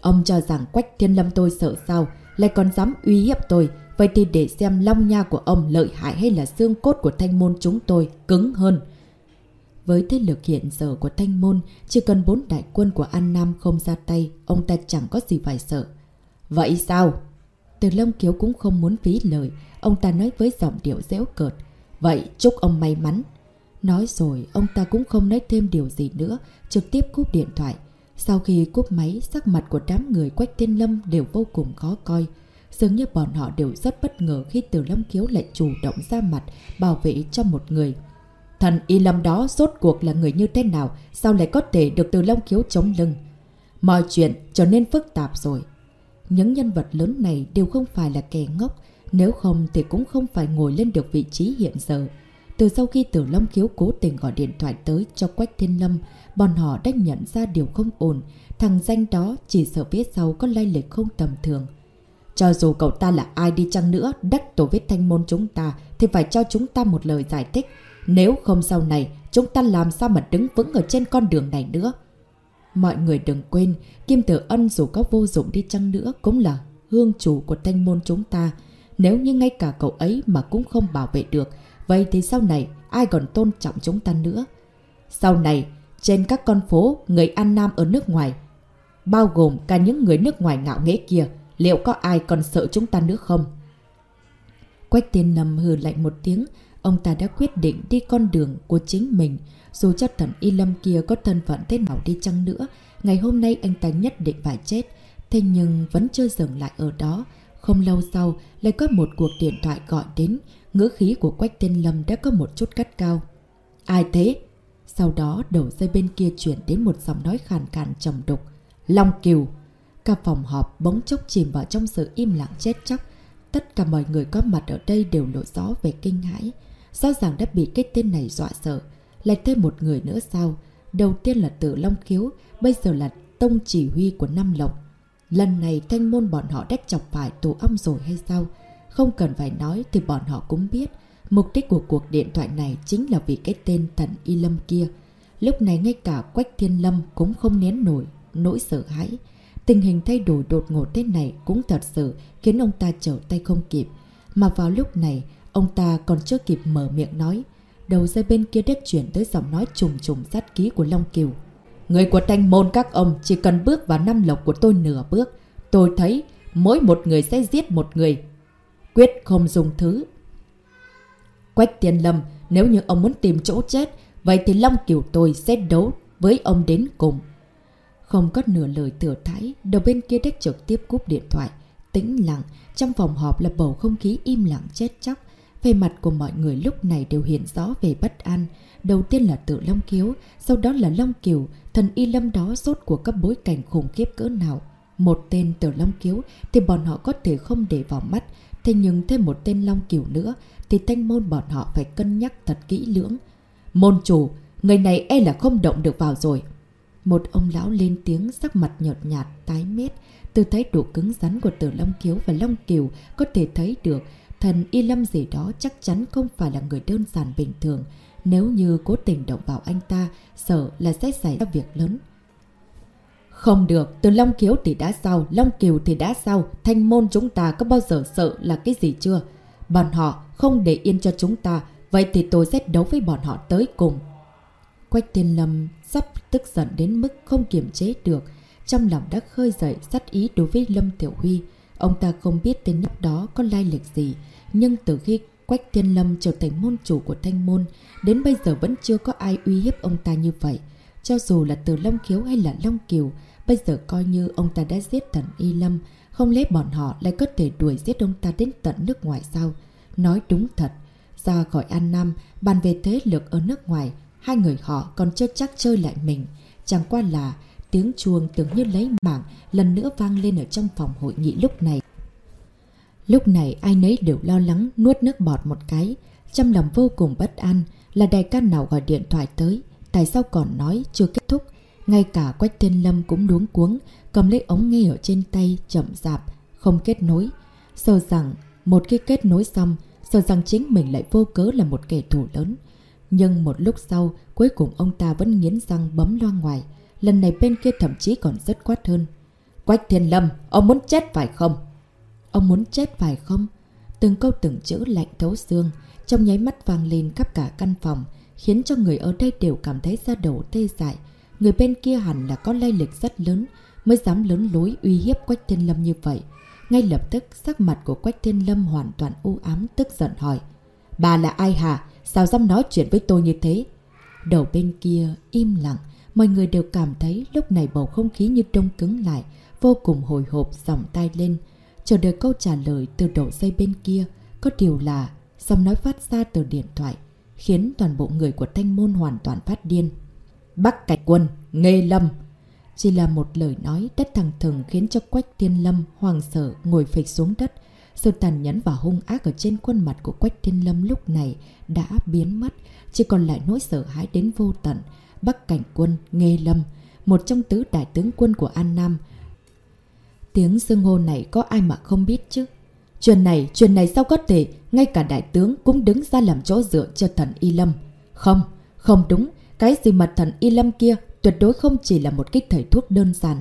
Ông cho rằng Quách Thiên Lâm tôi sợ sao, lại còn dám uy hiếp tôi. Vậy thì để xem long nha của ông lợi hại hay là xương cốt của thanh môn chúng tôi cứng hơn. Với thế lực hiện giờ của thanh môn, chỉ cần bốn đại quân của An Nam không ra tay, ông ta chẳng có gì phải sợ. Vậy sao? Từ Long Kiếu cũng không muốn phí lời, ông ta nói với giọng điệu dễu cợt. Vậy chúc ông may mắn. Nói rồi, ông ta cũng không nói thêm điều gì nữa, trực tiếp cúp điện thoại. Sau khi cúp máy, sắc mặt của đám người Quách Thiên Lâm đều vô cùng khó coi. Dường như bọn họ đều rất bất ngờ khi Từ Long Kiếu lại chủ động ra mặt bảo vệ cho một người. Thần Y Lâm đó rốt cuộc là người như thế nào, sao lại có thể được Từ Long Kiếu chống lưng? Mọi chuyện trở nên phức tạp rồi. Những nhân vật lớn này đều không phải là kẻ ngốc, nếu không thì cũng không phải ngồi lên được vị trí hiện giờ. Từ sau khi Tử Long Kiếu cố tình gọi điện thoại tới cho Quách Thiên Lâm, bọn họ đã nhận ra điều không ổn. Thằng danh đó chỉ sợ phía sau có lai lịch không tầm thường. Cho dù cậu ta là ai đi chăng nữa, đắc tổ vết thanh môn chúng ta thì phải cho chúng ta một lời giải thích. Nếu không sau này, chúng ta làm sao mà đứng vững ở trên con đường này nữa. Mọi người đừng quên, Kim Tử Ân dù có vô dụng đi chăng nữa cũng là hương chủ của thanh môn chúng ta. Nếu như ngay cả cậu ấy mà cũng không bảo vệ được, vậy thì sau này ai còn tôn trọng chúng ta nữa? Sau này, trên các con phố, người An Nam ở nước ngoài, bao gồm cả những người nước ngoài ngạo nghễ kia, liệu có ai còn sợ chúng ta nữa không? Quách tiên nầm hừ lạnh một tiếng, ông ta đã quyết định đi con đường của chính mình. Dù cho thần Y Lâm kia có thân phận thế nào đi chăng nữa, ngày hôm nay anh ta nhất định phải chết. Thế nhưng vẫn chưa dừng lại ở đó. Không lâu sau, lại có một cuộc điện thoại gọi đến, ngữ khí của Quách Tiên Lâm đã có một chút cắt cao. Ai thế? Sau đó đầu dây bên kia chuyển đến một giọng nói khàn khàn trầm đục. Long Kiều! Cả phòng họp bỗng chốc chìm vào trong sự im lặng chết chóc. Tất cả mọi người có mặt ở đây đều lộ rõ về kinh hãi. Rõ ràng đã bị cái tên này dọa sợ. Lại thêm một người nữa sao? Đầu tiên là tử Long Khiếu, bây giờ là tông chỉ huy của Nam Lộc. Lần này thanh môn bọn họ đách chọc phải tổ ong rồi hay sao? Không cần phải nói thì bọn họ cũng biết. Mục đích của cuộc điện thoại này chính là vì cái tên thần Y Lâm kia. Lúc này ngay cả Quách Thiên Lâm cũng không nén nổi, nỗi sợ hãi. Tình hình thay đổi đột ngột thế này cũng thật sự khiến ông ta trở tay không kịp. Mà vào lúc này, ông ta còn chưa kịp mở miệng nói. Đầu dây bên kia đất chuyển tới giọng nói trùng trùng sát ký của Long Kiều. Người của thanh môn các ông chỉ cần bước vào năm lộc của tôi nửa bước. Tôi thấy mỗi một người sẽ giết một người. Quyết không dùng thứ. Quách Tiên Lâm, nếu như ông muốn tìm chỗ chết, vậy thì Long Kiều tôi sẽ đấu với ông đến cùng. Không có nửa lời thừa thái, đầu bên kia đếch trực tiếp cúp điện thoại. Tĩnh lặng, trong phòng họp là bầu không khí im lặng chết chóc. Về mặt của mọi người lúc này đều hiện rõ về bất an. Đầu tiên là tự Long Kiếu, sau đó là Long Kiều, thần y lâm đó rốt của các bối cảnh khủng khiếp cỡ nào. Một tên từ Long Kiếu thì bọn họ có thể không để vào mắt, thế nhưng thêm một tên Long Kiều nữa thì thanh môn bọn họ phải cân nhắc thật kỹ lưỡng. Môn chủ, người này e là không động được vào rồi. Một ông lão lên tiếng sắc mặt nhợt nhạt, tái mét. Từ thái độ cứng rắn của tử Long Kiếu và Long Kiều có thể thấy được thần y lâm gì đó chắc chắn không phải là người đơn giản bình thường. Nếu như cố tình động vào anh ta, sợ là sẽ xảy ra việc lớn. Không được, từ Long Kiếu thì đã sao, Long Kiều thì đã sao, thanh môn chúng ta có bao giờ sợ là cái gì chưa? Bọn họ không để yên cho chúng ta, vậy thì tôi sẽ đấu với bọn họ tới cùng. Quách Thiên Lâm sắp tức giận đến mức không kiềm chế được. Trong lòng đã khơi dậy sát ý đối với Lâm Tiểu Huy. Ông ta không biết tên nhóc đó có lai lịch gì. Nhưng từ khi Quách Thiên Lâm trở thành môn chủ của Thanh Môn, đến bây giờ vẫn chưa có ai uy hiếp ông ta như vậy. Cho dù là từ Long Khiếu hay là Long Kiều, bây giờ coi như ông ta đã giết thần Y Lâm, không lẽ bọn họ lại có thể đuổi giết ông ta đến tận nước ngoài sao? Nói đúng thật, ra khỏi An Nam, bàn về thế lực ở nước ngoài, Hai người họ còn chưa chắc chơi lại mình. Chẳng qua là tiếng chuông tưởng như lấy mạng lần nữa vang lên ở trong phòng hội nghị lúc này. Lúc này ai nấy đều lo lắng nuốt nước bọt một cái. Trong lòng vô cùng bất an là đại ca nào gọi điện thoại tới. Tại sao còn nói chưa kết thúc? Ngay cả Quách Thiên Lâm cũng luống cuống, cầm lấy ống nghe ở trên tay, chậm dạp, không kết nối. Sợ rằng, một khi kết nối xong, sợ rằng chính mình lại vô cớ là một kẻ thù lớn. Nhưng một lúc sau, cuối cùng ông ta vẫn nghiến răng bấm loa ngoài. Lần này bên kia thậm chí còn rất quát hơn. Quách Thiên Lâm, ông muốn chết phải không? Ông muốn chết phải không? Từng câu từng chữ lạnh thấu xương, trong nháy mắt vang lên khắp cả căn phòng, khiến cho người ở đây đều cảm thấy da đầu tê dại. Người bên kia hẳn là có lai lịch rất lớn, mới dám lớn lối uy hiếp Quách Thiên Lâm như vậy. Ngay lập tức, sắc mặt của Quách Thiên Lâm hoàn toàn u ám tức giận hỏi. Bà là ai hả? Sao dám nói chuyện với tôi như thế? Đầu bên kia im lặng, mọi người đều cảm thấy lúc này bầu không khí như đông cứng lại, vô cùng hồi hộp dòng tay lên. chờ đợi câu trả lời từ đầu dây bên kia. Có điều là giọng nói phát ra từ điện thoại, khiến toàn bộ người của Thanh Môn hoàn toàn phát điên. Bắc Cạch Quân, Nghê Lâm. Chỉ là một lời nói đất thằng thừng khiến cho Quách Thiên Lâm hoàng sợ ngồi phịch xuống đất. Sự tàn nhẫn và hung ác ở trên khuôn mặt của Quách Thiên Lâm lúc này đã biến mất, chỉ còn lại nỗi sợ hãi đến vô tận. Bắc Cảnh Quân, Nghê Lâm, một trong tứ đại tướng quân của An Nam. Tiếng xưng hô này có ai mà không biết chứ? Chuyện này, chuyện này sao có thể, ngay cả đại tướng cũng đứng ra làm chỗ dựa cho thần Y Lâm. Không, không đúng, cái gì mà thần Y Lâm kia tuyệt đối không chỉ là một kích thầy thuốc đơn giản.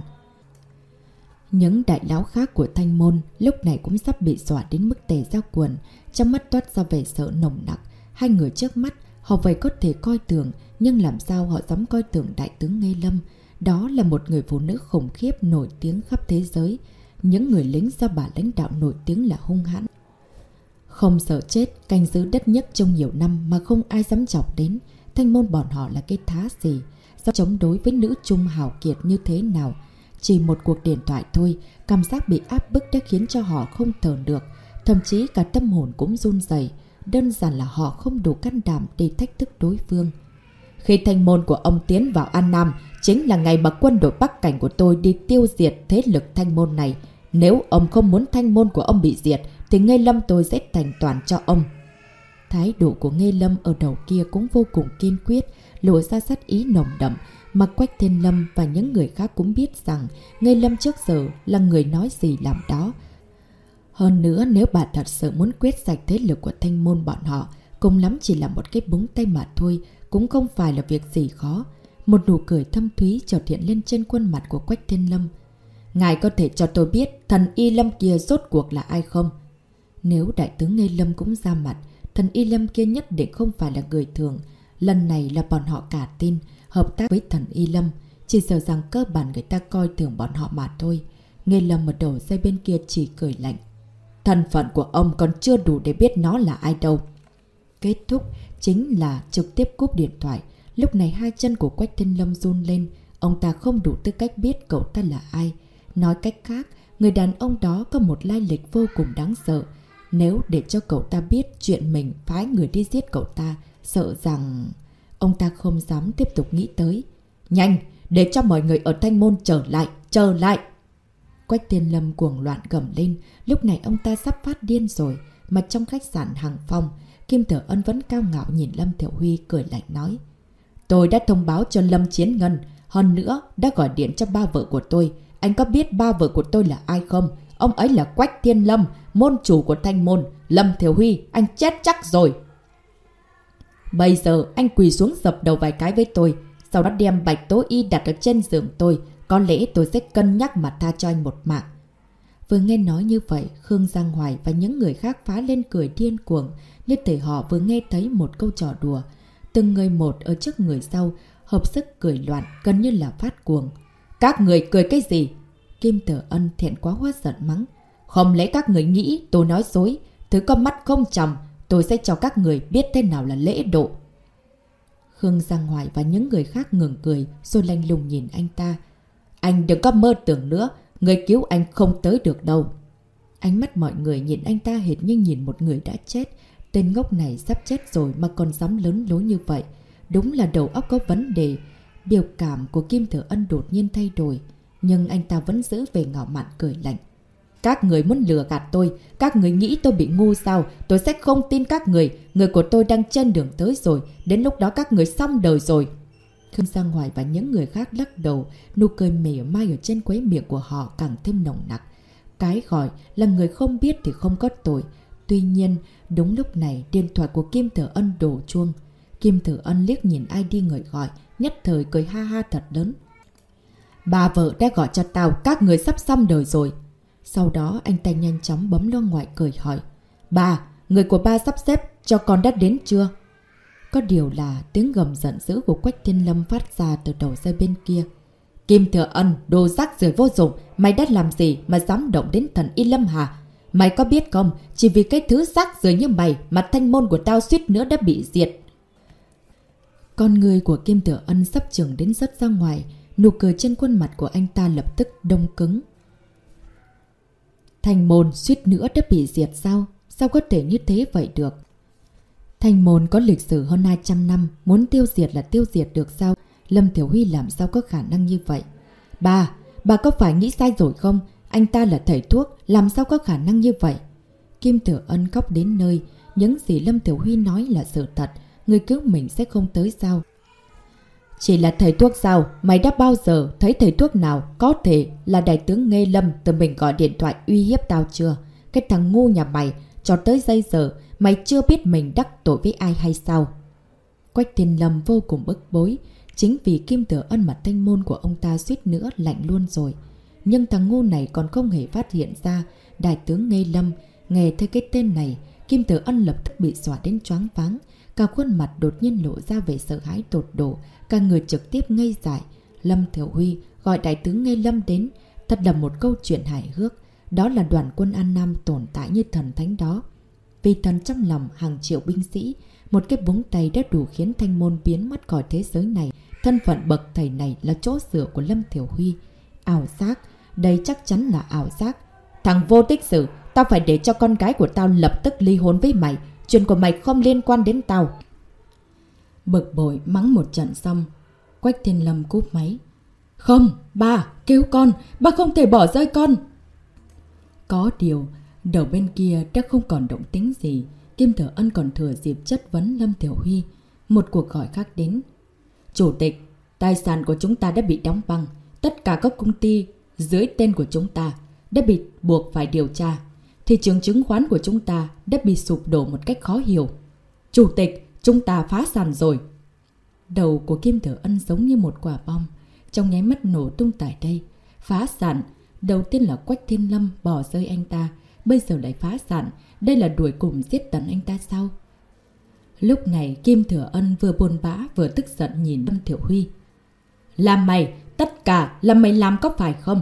Những đại lão khác của thanh môn lúc này cũng sắp bị dọa đến mức tề ra quần, trong mắt toát ra vẻ sợ nồng nặc. Hai người trước mắt, họ vậy có thể coi thường, nhưng làm sao họ dám coi thường đại tướng Ngây Lâm. Đó là một người phụ nữ khủng khiếp nổi tiếng khắp thế giới. Những người lính do bà lãnh đạo nổi tiếng là hung hãn. Không sợ chết, canh giữ đất nhất trong nhiều năm mà không ai dám chọc đến. Thanh môn bọn họ là cái thá gì? Dám chống đối với nữ trung hào kiệt như thế nào? Chỉ một cuộc điện thoại thôi, cảm giác bị áp bức đã khiến cho họ không thở được. Thậm chí cả tâm hồn cũng run dày. Đơn giản là họ không đủ can đảm để thách thức đối phương. Khi thanh môn của ông tiến vào An Nam, chính là ngày mà quân đội Bắc Cảnh của tôi đi tiêu diệt thế lực thanh môn này. Nếu ông không muốn thanh môn của ông bị diệt, thì Ngây Lâm tôi sẽ thành toàn cho ông. Thái độ của Ngây Lâm ở đầu kia cũng vô cùng kiên quyết, lộ ra sát ý nồng đậm, mà Quách Thiên Lâm và những người khác cũng biết rằng Ngây Lâm trước giờ là người nói gì làm đó. Hơn nữa nếu bà thật sự muốn quyết sạch thế lực của thanh môn bọn họ, cùng lắm chỉ là một cái búng tay mà thôi, cũng không phải là việc gì khó. Một nụ cười thâm thúy trọt hiện lên trên khuôn mặt của Quách Thiên Lâm. Ngài có thể cho tôi biết thần Y Lâm kia rốt cuộc là ai không? Nếu đại tướng Ngây Lâm cũng ra mặt, thần Y Lâm kia nhất định không phải là người thường. Lần này là bọn họ cả tin, hợp tác với thần Y Lâm. Chỉ sợ rằng cơ bản người ta coi thường bọn họ mà thôi. Nghe Lâm ở đầu dây bên kia chỉ cười lạnh. Thân phận của ông còn chưa đủ để biết nó là ai đâu. Kết thúc chính là trực tiếp cúp điện thoại. Lúc này hai chân của Quách Thiên Lâm run lên. Ông ta không đủ tư cách biết cậu ta là ai. Nói cách khác, người đàn ông đó có một lai lịch vô cùng đáng sợ. Nếu để cho cậu ta biết chuyện mình phái người đi giết cậu ta, sợ rằng... Ông ta không dám tiếp tục nghĩ tới. Nhanh, để cho mọi người ở Thanh Môn trở lại, trở lại. Quách tiên lâm cuồng loạn gầm lên. Lúc này ông ta sắp phát điên rồi. Mà trong khách sạn Hàng phòng Kim Tử Ân vẫn cao ngạo nhìn Lâm thiệu Huy cười lạnh nói. Tôi đã thông báo cho Lâm Chiến Ngân. Hơn nữa, đã gọi điện cho ba vợ của tôi. Anh có biết ba vợ của tôi là ai không? Ông ấy là Quách Thiên Lâm, môn chủ của Thanh Môn. Lâm Thiểu Huy, anh chết chắc rồi. Bây giờ anh quỳ xuống dập đầu vài cái với tôi. Sau đó đem bạch tố y đặt ở trên giường tôi. Có lẽ tôi sẽ cân nhắc mà tha cho anh một mạng. Vừa nghe nói như vậy, Khương Giang Hoài và những người khác phá lên cười điên cuồng, như thể họ vừa nghe thấy một câu trò đùa. Từng người một ở trước người sau, hợp sức cười loạn, gần như là phát cuồng. Các người cười cái gì? Kim Tử Ân thiện quá hóa giận mắng. Không lẽ các người nghĩ tôi nói dối, thứ con mắt không chồng, tôi sẽ cho các người biết thế nào là lễ độ. Khương Giang Hoài và những người khác ngừng cười rồi lanh lùng nhìn anh ta. Anh đừng có mơ tưởng nữa, người cứu anh không tới được đâu. Ánh mắt mọi người nhìn anh ta hệt như nhìn một người đã chết. Tên ngốc này sắp chết rồi mà còn dám lớn lối như vậy. Đúng là đầu óc có vấn đề. Biểu cảm của Kim Thừa Ân đột nhiên thay đổi. Nhưng anh ta vẫn giữ về ngạo mạn cười lạnh. Các người muốn lừa gạt tôi, các người nghĩ tôi bị ngu sao, tôi sẽ không tin các người, người của tôi đang trên đường tới rồi, đến lúc đó các người xong đời rồi. Khương Giang Hoài và những người khác lắc đầu, nụ cười mỉa mai ở trên quấy miệng của họ càng thêm nồng nặc. Cái gọi là người không biết thì không có tội. Tuy nhiên, đúng lúc này điện thoại của Kim Tử Ân đổ chuông. Kim Tử Ân liếc nhìn ai đi người gọi, nhất thời cười ha ha thật lớn. Bà vợ đã gọi cho tao, các người sắp xong đời rồi. Sau đó anh ta nhanh chóng bấm loa ngoại cười hỏi. Bà, người của ba sắp xếp cho con đã đến chưa? Có điều là tiếng gầm giận dữ của Quách Thiên Lâm phát ra từ đầu dây bên kia. Kim Thừa Ân, đồ rác rưởi vô dụng, mày đã làm gì mà dám động đến thần Y Lâm Hà? Mày có biết không, chỉ vì cái thứ rác rưởi như mày mà thanh môn của tao suýt nữa đã bị diệt. Con người của Kim Thừa Ân sắp trưởng đến rất ra ngoài, nụ cười trên khuôn mặt của anh ta lập tức đông cứng. Thành môn suýt nữa đã bị diệt sao? Sao có thể như thế vậy được? Thành môn có lịch sử hơn 200 năm, muốn tiêu diệt là tiêu diệt được sao? Lâm Thiểu Huy làm sao có khả năng như vậy? Bà, bà có phải nghĩ sai rồi không? Anh ta là thầy thuốc, làm sao có khả năng như vậy? Kim Tử Ân khóc đến nơi, những gì Lâm Tiểu Huy nói là sự thật, người cứu mình sẽ không tới sao? Chỉ là thầy thuốc sao? Mày đã bao giờ thấy thầy thuốc nào có thể là đại tướng Nghê Lâm từ mình gọi điện thoại uy hiếp tao chưa? Cái thằng ngu nhà mày, cho tới giây giờ, mày chưa biết mình đắc tội với ai hay sao? Quách Thiên Lâm vô cùng bức bối, chính vì Kim Tử Ân mặt thanh môn của ông ta suýt nữa lạnh luôn rồi. Nhưng thằng ngu này còn không hề phát hiện ra đại tướng Nghê Lâm, nghe thấy cái tên này, Kim Tử Ân lập tức bị xỏa đến choáng váng, cả khuôn mặt đột nhiên lộ ra vẻ sợ hãi tột độ, cả người trực tiếp ngây dại. Lâm Thiểu Huy gọi đại tướng ngay Lâm đến, thật là một câu chuyện hài hước. Đó là đoàn quân An Nam tồn tại như thần thánh đó. Vì thần trong lòng hàng triệu binh sĩ, một cái búng tay đã đủ khiến thanh môn biến mất khỏi thế giới này. Thân phận bậc thầy này là chỗ sửa của Lâm Thiểu Huy. Ảo giác, đây chắc chắn là ảo giác. Thằng vô tích sự, tao phải để cho con gái của tao lập tức ly hôn với mày. Chuyện của mày không liên quan đến tao. Bực bội mắng một trận xong, Quách Thiên Lâm cúp máy. Không, ba, cứu con, ba không thể bỏ rơi con. Có điều, đầu bên kia đã không còn động tính gì. Kim Thừa Ân còn thừa dịp chất vấn Lâm Tiểu Huy. Một cuộc gọi khác đến. Chủ tịch, tài sản của chúng ta đã bị đóng băng. Tất cả các công ty dưới tên của chúng ta đã bị buộc phải điều tra. Thị trường chứng khoán của chúng ta đã bị sụp đổ một cách khó hiểu. Chủ tịch, chúng ta phá sản rồi. Đầu của Kim Tử Ân giống như một quả bom, trong nháy mắt nổ tung tại đây. Phá sản, đầu tiên là Quách Thiên Lâm bỏ rơi anh ta, bây giờ lại phá sản, đây là đuổi cùng giết tận anh ta sao? Lúc này Kim Thừa Ân vừa buồn bã vừa tức giận nhìn Lâm Thiểu Huy. Là mày, tất cả là mày làm có phải không?